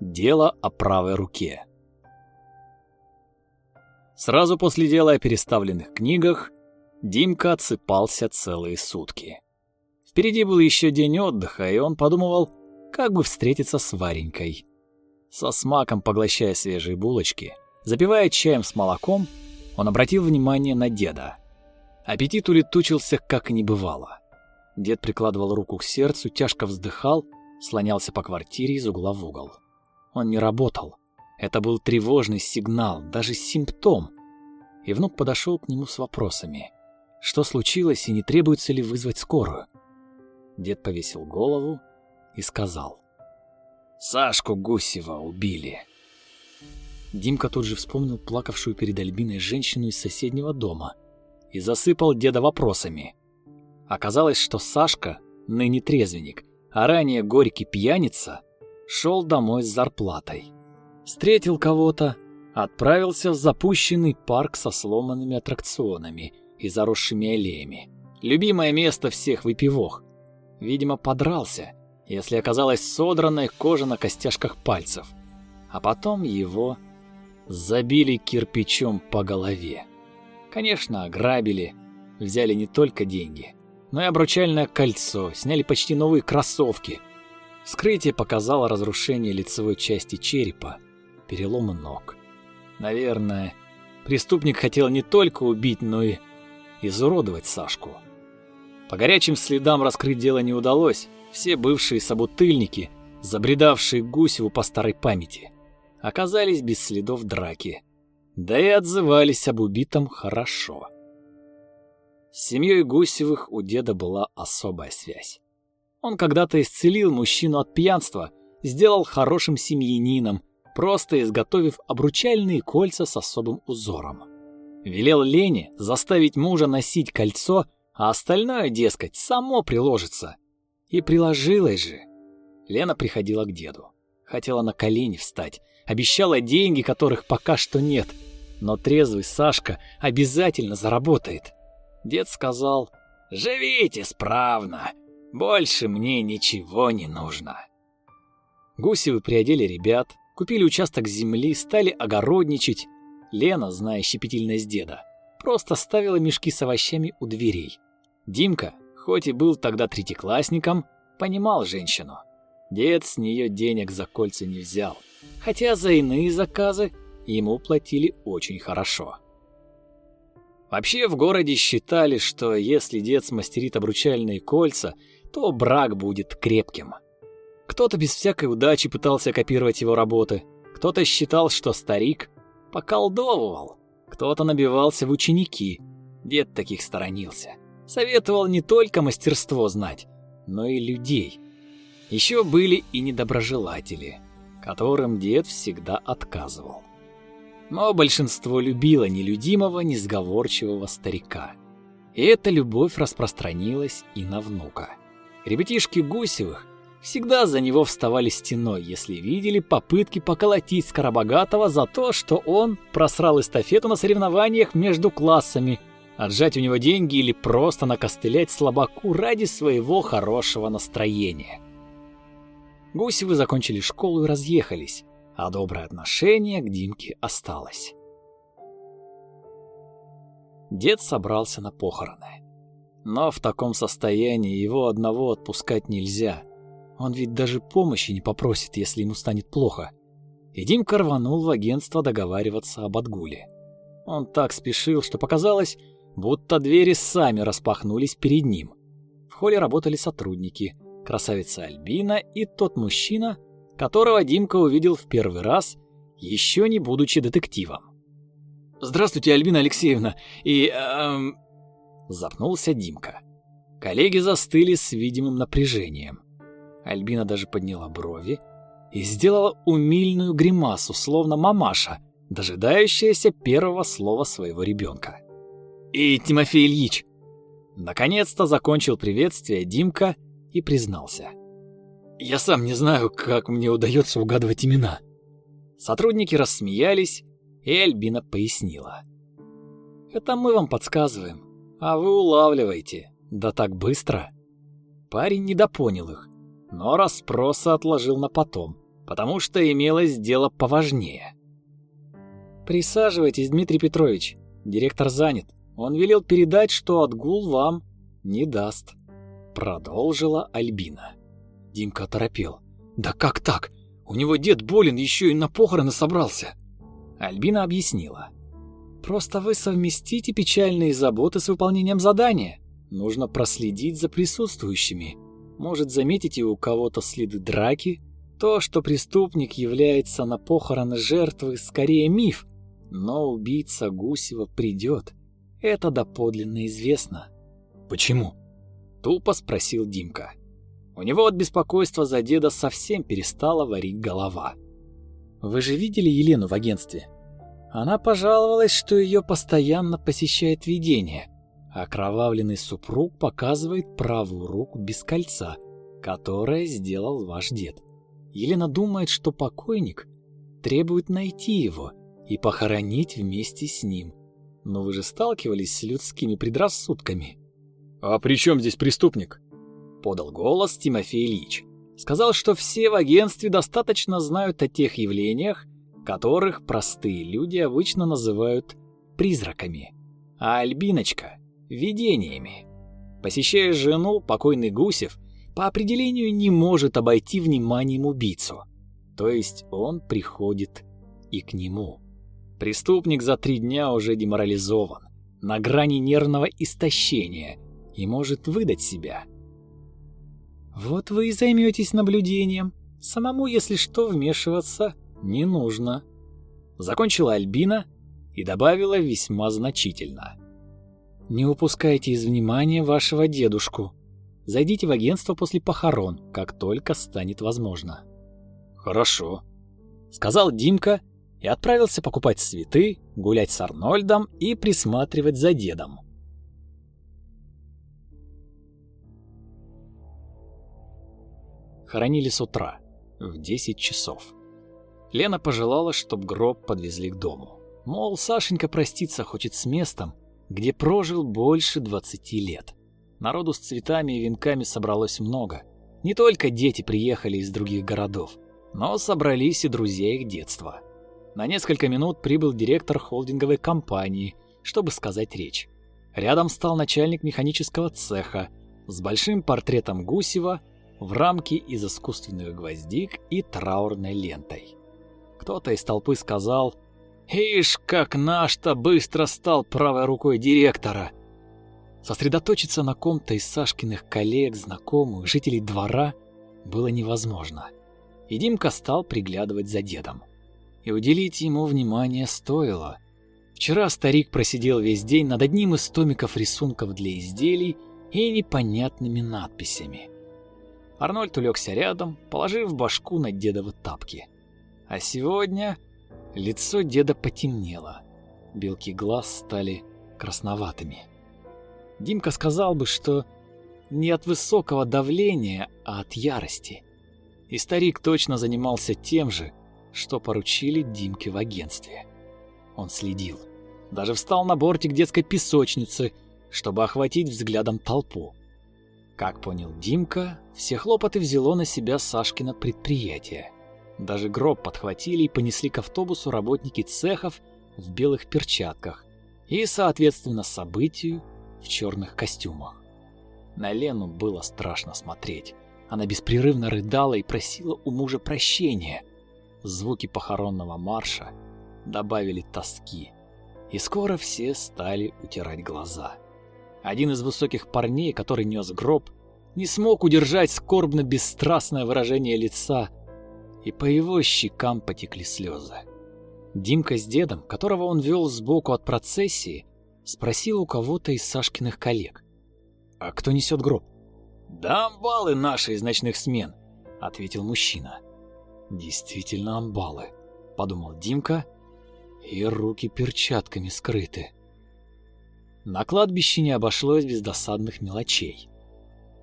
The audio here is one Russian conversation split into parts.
Дело о правой руке. Сразу после дела о переставленных книгах Димка отсыпался целые сутки. Впереди был еще день отдыха, и он подумывал, как бы встретиться с Варенькой. Со смаком поглощая свежие булочки, запивая чаем с молоком, он обратил внимание на деда. Аппетит улетучился, как не бывало. Дед прикладывал руку к сердцу, тяжко вздыхал, слонялся по квартире из угла в угол. Он не работал. Это был тревожный сигнал, даже симптом. И внук подошел к нему с вопросами. Что случилось и не требуется ли вызвать скорую? Дед повесил голову и сказал. «Сашку Гусева убили». Димка тут же вспомнил плакавшую перед Альбиной женщину из соседнего дома и засыпал деда вопросами. Оказалось, что Сашка, ныне трезвенник, а ранее горький пьяница, шел домой с зарплатой. Встретил кого-то, отправился в запущенный парк со сломанными аттракционами и заросшими аллеями. Любимое место всех выпивох. Видимо, подрался, если оказалась содранная кожа на костяшках пальцев. А потом его забили кирпичом по голове. Конечно, ограбили, взяли не только деньги, но и обручальное кольцо, сняли почти новые кроссовки – Вскрытие показало разрушение лицевой части черепа, переломы ног. Наверное, преступник хотел не только убить, но и изуродовать Сашку. По горячим следам раскрыть дело не удалось. Все бывшие собутыльники, забредавшие Гусеву по старой памяти, оказались без следов драки. Да и отзывались об убитом хорошо. С семьей Гусевых у деда была особая связь. Он когда-то исцелил мужчину от пьянства, сделал хорошим семьянином, просто изготовив обручальные кольца с особым узором. Велел Лене заставить мужа носить кольцо, а остальное, дескать, само приложится. И приложилось же. Лена приходила к деду. Хотела на колени встать, обещала деньги, которых пока что нет, но трезвый Сашка обязательно заработает. Дед сказал, «Живите справно, больше мне ничего не нужно. Гусевы приодели ребят, купили участок земли, стали огородничать. Лена, зная щепетильность деда, просто ставила мешки с овощами у дверей. Димка, хоть и был тогда третьеклассником, понимал женщину. Дед с нее денег за кольца не взял, хотя за иные заказы ему платили очень хорошо. Вообще в городе считали, что если дед смастерит обручальные кольца то брак будет крепким. Кто-то без всякой удачи пытался копировать его работы, кто-то считал, что старик поколдовывал, кто-то набивался в ученики. Дед таких сторонился. Советовал не только мастерство знать, но и людей. Еще были и недоброжелатели, которым дед всегда отказывал. Но большинство любило нелюдимого, несговорчивого старика. И эта любовь распространилась и на внука. Ребятишки Гусевых всегда за него вставали стеной, если видели попытки поколотить Скоробогатого за то, что он просрал эстафету на соревнованиях между классами, отжать у него деньги или просто накостылять слабаку ради своего хорошего настроения. Гусевы закончили школу и разъехались, а доброе отношение к Димке осталось. Дед собрался на похороны. Но в таком состоянии его одного отпускать нельзя. Он ведь даже помощи не попросит, если ему станет плохо. И Димка рванул в агентство договариваться об отгуле. Он так спешил, что показалось, будто двери сами распахнулись перед ним. В холле работали сотрудники, красавица Альбина и тот мужчина, которого Димка увидел в первый раз, еще не будучи детективом. «Здравствуйте, Альбина Алексеевна, и... Эм, Запнулся Димка. Коллеги застыли с видимым напряжением. Альбина даже подняла брови и сделала умильную гримасу, словно мамаша, дожидающаяся первого слова своего ребенка. «И Тимофей Ильич!» Наконец-то закончил приветствие Димка и признался. «Я сам не знаю, как мне удается угадывать имена». Сотрудники рассмеялись, и Альбина пояснила. «Это мы вам подсказываем. А вы улавливаете. Да так быстро. Парень недопонял их, но расспросы отложил на потом. потому что имелось дело поважнее. «Присаживайтесь, Дмитрий Петрович. Директор занят. Он велел передать, что отгул вам не даст», — продолжила Альбина. Димка оторопел. «Да как так? У него дед болен, еще и на похороны собрался». Альбина объяснила. «Просто вы совместите печальные заботы с выполнением задания. Нужно проследить за присутствующими. Может, заметите у кого-то следы драки? То, что преступник является на похороны жертвы, скорее миф, но убийца Гусева придет. Это доподлинно известно. Почему? Тупо спросил Димка. У него от беспокойства за деда совсем перестала варить голова. Вы же видели Елену в агентстве? Она пожаловалась, что ее постоянно посещает видение. Окровавленный супруг показывает правую руку без кольца, которое сделал ваш дед. Елена думает, что покойник требует найти его и похоронить вместе с ним. Но вы же сталкивались с людскими предрассудками. «А при чем здесь преступник?» — подал голос Тимофей Ильич. Сказал, что все в агентстве достаточно знают о тех явлениях, которых простые люди обычно называют призраками, а Альбиночка — видениями. Посещая жену, покойный Гусев по определению не может обойти вниманием убийцу, то есть он приходит и к нему. Преступник за три дня уже деморализован, на грани нервного истощения и может выдать себя. Вот вы и займетесь наблюдением. Самому, если что, вмешиваться не нужно. Закончила Альбина и добавила весьма значительно. Не упускайте из внимания вашего дедушку. Зайдите в агентство после похорон, как только станет возможно. Хорошо, сказал Димка и отправился покупать цветы, гулять с Арнольдом и присматривать за дедом. Хоронили с утра, в 10 часов. Лена пожелала, чтоб гроб подвезли к дому. Мол, Сашенька проститься хочет с местом, где прожил больше 20 лет. Народу с цветами и венками собралось много. Не только дети приехали из других городов, но собрались и друзья их детства. На несколько минут прибыл директор холдинговой компании, чтобы сказать речь. Рядом стал начальник механического цеха с большим портретом Гусева в рамке из искусственных гвоздик и траурной лентой. Кто-то из толпы сказал «Ишь, как наш-то быстро стал правой рукой директора!» Сосредоточиться на ком-то из Сашкиных коллег, знакомых, жителей двора было невозможно. И Димка стал приглядывать за дедом и уделить ему внимание стоило. Вчера старик просидел весь день над одним из томиков рисунков для изделий и непонятными надписями. Арнольд улегся рядом, положив башку на дедовы тапки. А сегодня лицо деда потемнело, белки глаз стали красноватыми. Димка сказал бы, что не от высокого давления, а от ярости. И старик точно занимался тем же, что поручили Димке в агентстве. Он следил. Даже встал на бортик детской песочницы, чтобы охватить взглядом толпу. Как понял Димка, все хлопоты взяло на себя Сашкино предприятие. Даже гроб подхватили и понесли к автобусу работники цехов в белых перчатках и, соответственно, событию в черных костюмах. На Лену было страшно смотреть. Она беспрерывно рыдала и просила у мужа прощения – звуки похоронного марша добавили тоски, и скоро все стали утирать глаза. Один из высоких парней, который нес гроб, не смог удержать скорбно-бесстрастное выражение лица, и по его щекам потекли слезы. Димка с дедом, которого он вел сбоку от процессии, спросил у кого-то из Сашкиных коллег. «А кто несет гроб?» «Да амбалы наши из ночных смен», — ответил мужчина. Действительно амбалы, подумал Димка, и руки перчатками скрыты. На кладбище не обошлось без досадных мелочей.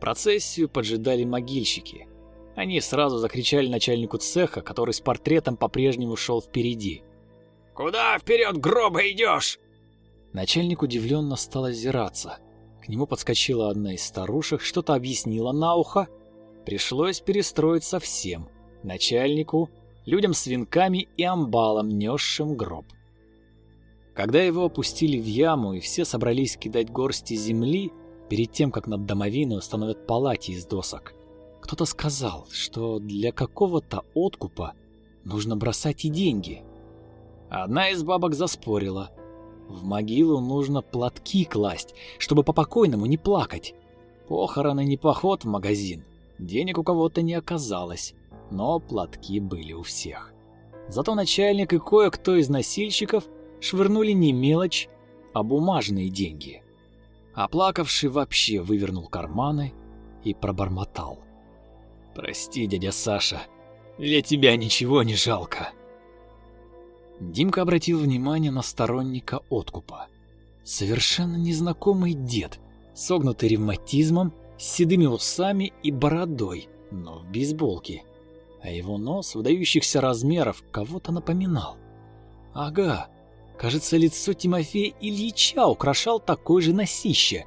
Процессию поджидали могильщики. Они сразу закричали начальнику цеха, который с портретом по-прежнему шел впереди. «Куда вперед гроба идешь?» Начальник удивленно стал озираться. К нему подскочила одна из старушек, что-то объяснила на ухо. Пришлось перестроить совсем начальнику, людям с венками и амбалом, несшим гроб. Когда его опустили в яму и все собрались кидать горсти земли, перед тем, как над домовиной установят палати из досок, кто-то сказал, что для какого-то откупа нужно бросать и деньги. Одна из бабок заспорила. В могилу нужно платки класть, чтобы по покойному не плакать. Похороны не поход в магазин. Денег у кого-то не оказалось, но платки были у всех. Зато начальник и кое-кто из носильщиков швырнули не мелочь, а бумажные деньги. Оплакавший вообще вывернул карманы и пробормотал. «Прости, дядя Саша, для тебя ничего не жалко». Димка обратил внимание на сторонника откупа. Совершенно незнакомый дед, согнутый ревматизмом, с седыми усами и бородой, но в бейсболке. А его нос выдающихся размеров кого-то напоминал. Ага, кажется, лицо Тимофея Ильича украшал такой же носище.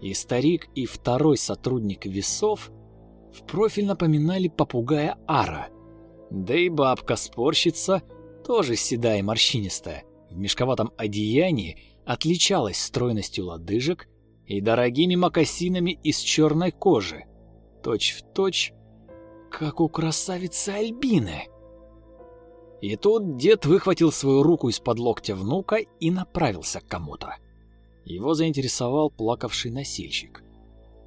И старик, и второй сотрудник весов в профиль напоминали попугая Ара. Да и бабка-спорщица, тоже седая и морщинистая, в мешковатом одеянии отличалась стройностью лодыжек и дорогими мокасинами из черной кожи, точь в точь, как у красавицы Альбины. И тут дед выхватил свою руку из-под локтя внука и направился к кому-то. Его заинтересовал плакавший носильщик.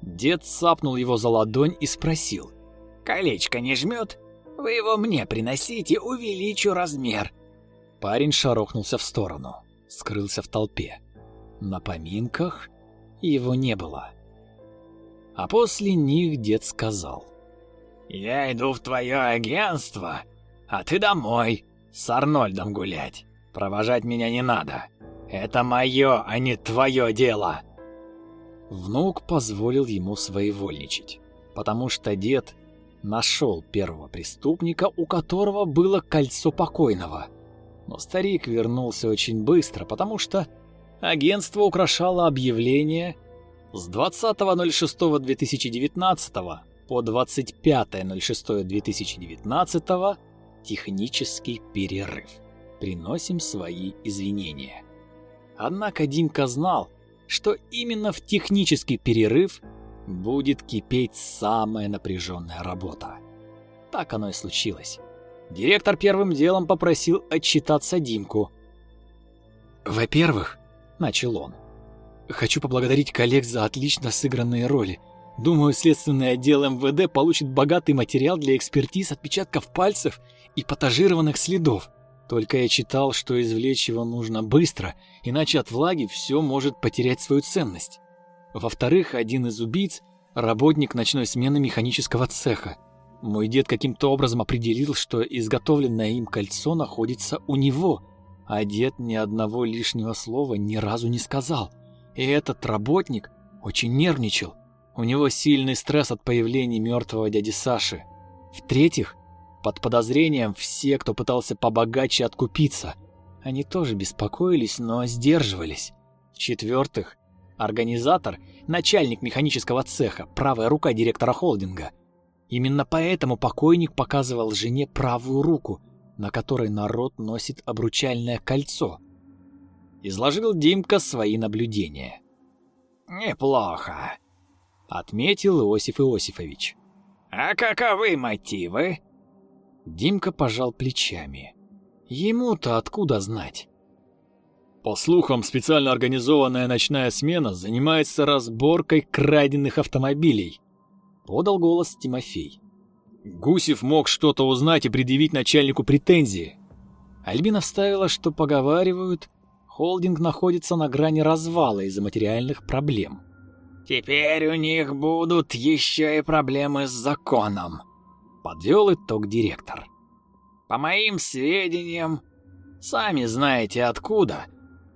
Дед цапнул его за ладонь и спросил. «Колечко не жмет? Вы его мне приносите, увеличу размер». Парень шарохнулся в сторону, скрылся в толпе. На поминках его не было. А после них дед сказал. «Я иду в твое агентство, а ты домой, с Арнольдом гулять. Провожать меня не надо. Это мое, а не твое дело». Внук позволил ему своевольничать, потому что дед нашел первого преступника, у которого было кольцо покойного. Но старик вернулся очень быстро, потому что агентство украшало объявление с 20.06.2019 по 25.06.2019 технический перерыв. Приносим свои извинения. Однако Димка знал, что именно в технический перерыв будет кипеть самая напряженная работа. Так оно и случилось. Директор первым делом попросил отчитаться Димку. «Во-первых, — начал он. «Хочу поблагодарить коллег за отлично сыгранные роли. Думаю, следственный отдел МВД получит богатый материал для экспертиз отпечатков пальцев и патажированных следов. Только я читал, что извлечь его нужно быстро, иначе от влаги все может потерять свою ценность. Во-вторых, один из убийц – работник ночной смены механического цеха. Мой дед каким-то образом определил, что изготовленное им кольцо находится у него – а дед ни одного лишнего слова ни разу не сказал. И этот работник очень нервничал. У него сильный стресс от появления мертвого дяди Саши. В-третьих, под подозрением все, кто пытался побогаче откупиться. Они тоже беспокоились, но сдерживались. В-четвертых, организатор, начальник механического цеха, правая рука директора холдинга. Именно поэтому покойник показывал жене правую руку, на которой народ носит обручальное кольцо. Изложил Димка свои наблюдения. «Неплохо», — отметил Иосиф Иосифович. «А каковы мотивы?» Димка пожал плечами. Ему-то откуда знать? По слухам, специально организованная ночная смена занимается разборкой краденных автомобилей. Подал голос Тимофей. Гусев мог что-то узнать и предъявить начальнику претензии. Альбина вставила, что поговаривают, холдинг находится на грани развала из-за материальных проблем. «Теперь у них будут еще и проблемы с законом», — подвел итог директор. «По моим сведениям, сами знаете откуда,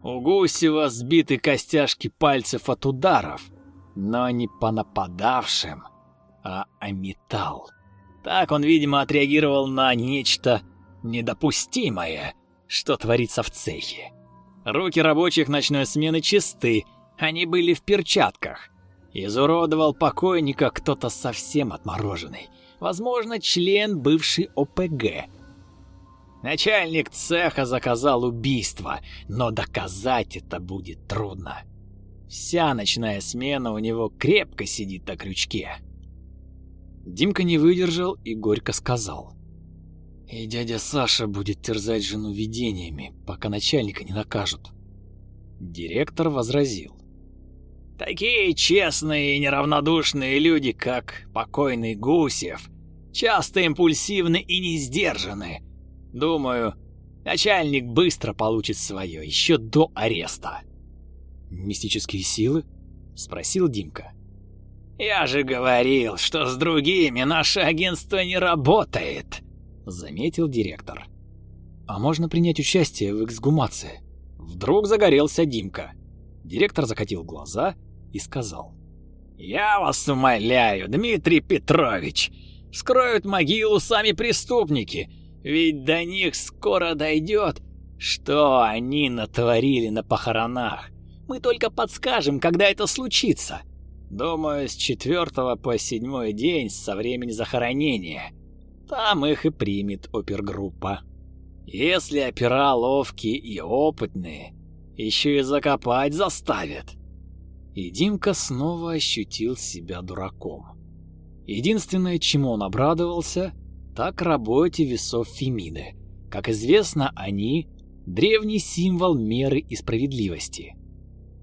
у Гусева сбиты костяшки пальцев от ударов, но не по нападавшим, а о металл. Так он, видимо, отреагировал на нечто недопустимое, что творится в цехе. Руки рабочих ночной смены чисты, они были в перчатках. Изуродовал покойника кто-то совсем отмороженный. Возможно, член бывшей ОПГ. Начальник цеха заказал убийство, но доказать это будет трудно. Вся ночная смена у него крепко сидит на крючке. Димка не выдержал и горько сказал. И дядя Саша будет терзать жену видениями, пока начальника не накажут. Директор возразил. Такие честные и неравнодушные люди, как покойный Гусев, часто импульсивны и не сдержаны. Думаю, начальник быстро получит свое, еще до ареста. «Мистические силы?» — спросил Димка. «Я же говорил, что с другими наше агентство не работает», — заметил директор. «А можно принять участие в эксгумации?» Вдруг загорелся Димка. Директор закатил глаза и сказал. «Я вас умоляю, Дмитрий Петрович, вскроют могилу сами преступники, ведь до них скоро дойдет, что они натворили на похоронах. Мы только подскажем, когда это случится. Думаю, с четвертого по седьмой день со времени захоронения. Там их и примет опергруппа. Если опера ловкие и опытные, еще и закопать заставят. И Димка снова ощутил себя дураком. Единственное, чему он обрадовался, так работе весов Фемиды. Как известно, они – древний символ меры и справедливости.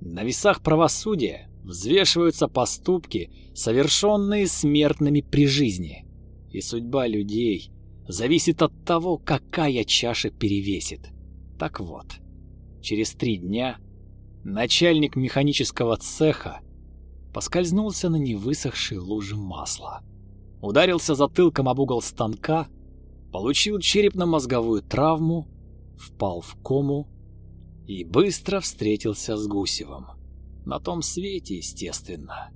На весах правосудия взвешиваются поступки, совершенные смертными при жизни. И судьба людей зависит от того, какая чаша перевесит. Так вот, через три дня начальник механического цеха поскользнулся на невысохшей луже масла. Ударился затылком об угол станка, получил черепно-мозговую травму, впал в кому и быстро встретился с Гусевым. На том свете, естественно.